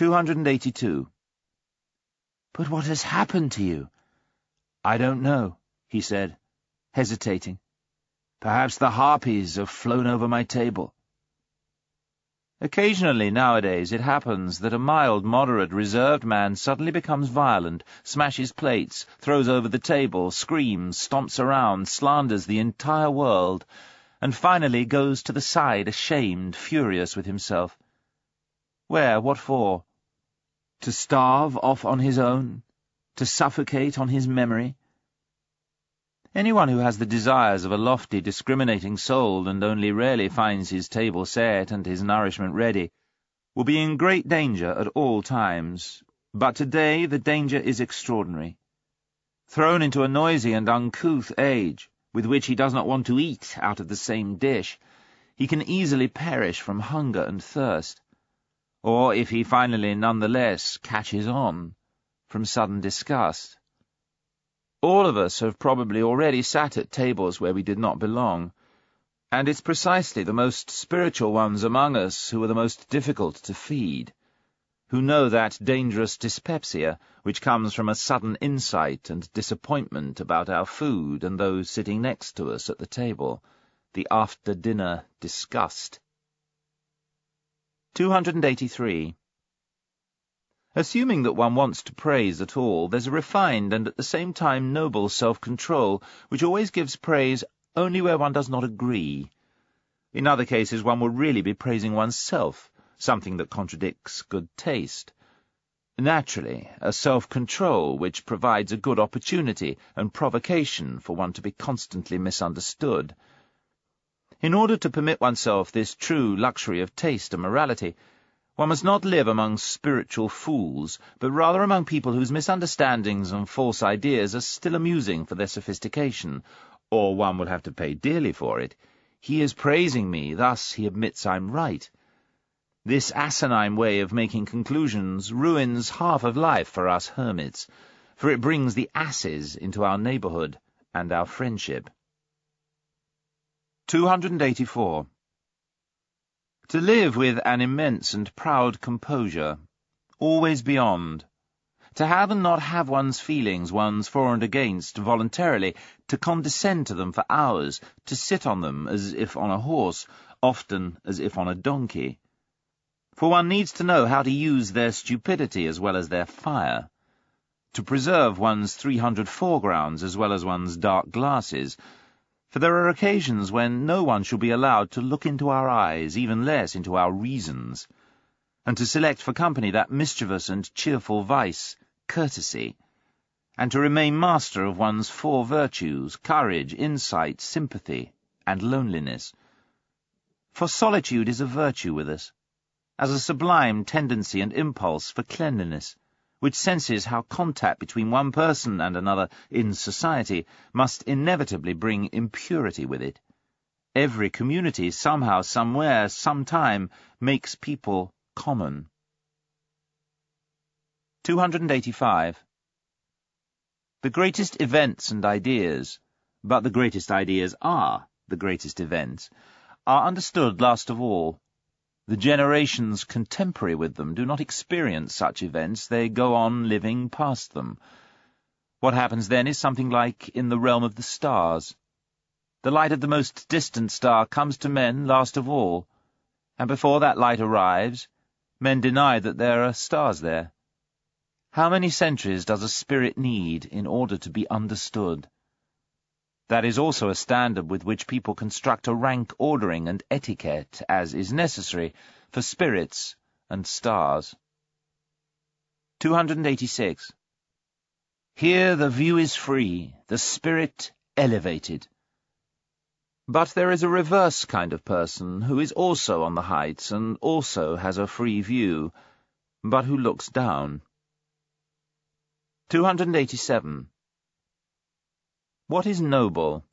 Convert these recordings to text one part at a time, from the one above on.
282. But what has happened to you? I don't know, he said, hesitating. Perhaps the harpies have flown over my table. Occasionally, nowadays, it happens that a mild, moderate, reserved man suddenly becomes violent, smashes plates, throws over the table, screams, stomps around, slanders the entire world, and finally goes to the side, ashamed, furious with himself. Where? What for? To starve off on his own? To suffocate on his memory? Anyone who has the desires of a lofty, discriminating soul and only rarely finds his table set and his nourishment ready will be in great danger at all times. But today the danger is extraordinary. Thrown into a noisy and uncouth age, with which he does not want to eat out of the same dish, he can easily perish from hunger and thirst or if he finally nonetheless catches on, from sudden disgust. All of us have probably already sat at tables where we did not belong, and it's precisely the most spiritual ones among us who are the most difficult to feed, who know that dangerous dyspepsia which comes from a sudden insight and disappointment about our food and those sitting next to us at the table, the after-dinner disgust. 283. Assuming that one wants to praise at all, there's a refined and at the same time noble self-control which always gives praise only where one does not agree. In other cases one will really be praising oneself, something that contradicts good taste. Naturally, a self-control which provides a good opportunity and provocation for one to be constantly misunderstood. In order to permit oneself this true luxury of taste and morality, one must not live among spiritual fools, but rather among people whose misunderstandings and false ideas are still amusing for their sophistication, or one will have to pay dearly for it. He is praising me, thus he admits I'm right. This asinine way of making conclusions ruins half of life for us hermits, for it brings the asses into our neighbourhood and our friendship. 284. To live with an immense and proud composure, always beyond, to have and not have one's feelings, one's for and against, voluntarily, to condescend to them for hours, to sit on them as if on a horse, often as if on a donkey. For one needs to know how to use their stupidity as well as their fire, to preserve one's three hundred foregrounds as well as one's dark glasses, for there are occasions when no one shall be allowed to look into our eyes, even less into our reasons, and to select for company that mischievous and cheerful vice, courtesy, and to remain master of one's four virtues, courage, insight, sympathy, and loneliness. For solitude is a virtue with us, as a sublime tendency and impulse for cleanliness which senses how contact between one person and another in society must inevitably bring impurity with it. Every community, somehow, somewhere, sometime, makes people common. 285. The greatest events and ideas, but the greatest ideas are the greatest events, are understood last of all the generations contemporary with them do not experience such events, they go on living past them. What happens then is something like in the realm of the stars. The light of the most distant star comes to men last of all, and before that light arrives, men deny that there are stars there. How many centuries does a spirit need in order to be understood? That is also a standard with which people construct a rank ordering and etiquette, as is necessary, for spirits and stars. 286. Here the view is free, the spirit elevated. But there is a reverse kind of person who is also on the heights and also has a free view, but who looks down. 287. What is noble?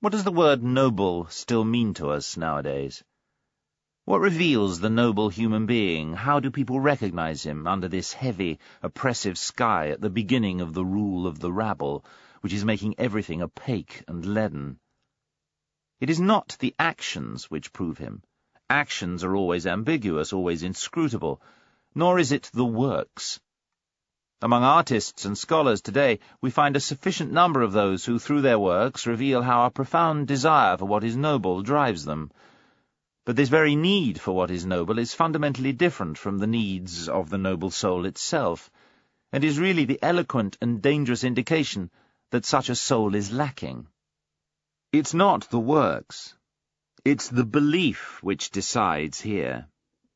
What does the word noble still mean to us nowadays? What reveals the noble human being? How do people recognize him under this heavy, oppressive sky at the beginning of the rule of the rabble, which is making everything opaque and leaden? It is not the actions which prove him. Actions are always ambiguous, always inscrutable, nor is it the works. Among artists and scholars today, we find a sufficient number of those who, through their works, reveal how a profound desire for what is noble drives them. But this very need for what is noble is fundamentally different from the needs of the noble soul itself, and is really the eloquent and dangerous indication that such a soul is lacking. It's not the works. It's the belief which decides here,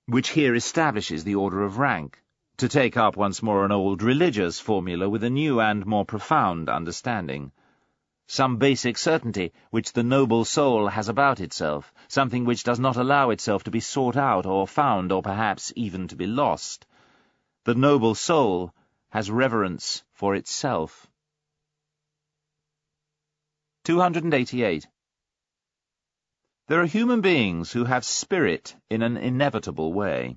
which here establishes the order of rank, to take up once more an old religious formula with a new and more profound understanding some basic certainty which the noble soul has about itself, something which does not allow itself to be sought out or found or perhaps even to be lost. The noble soul has reverence for itself. 288. There are human beings who have spirit in an inevitable way.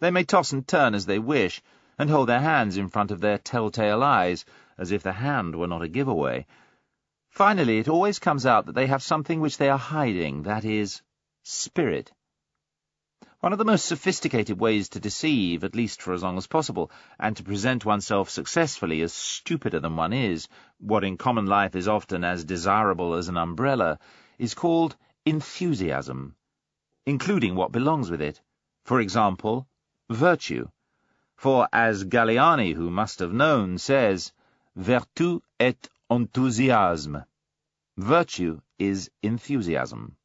They may toss and turn as they wish, and hold their hands in front of their telltale eyes, as if the hand were not a giveaway. Finally, it always comes out that they have something which they are hiding, that is, spirit. One of the most sophisticated ways to deceive, at least for as long as possible, and to present oneself successfully as stupider than one is, what in common life is often as desirable as an umbrella, is called enthusiasm, including what belongs with it. For example, virtue. For, as Galiani, who must have known, says, Vertu et enthousiasme. Virtue is enthusiasm.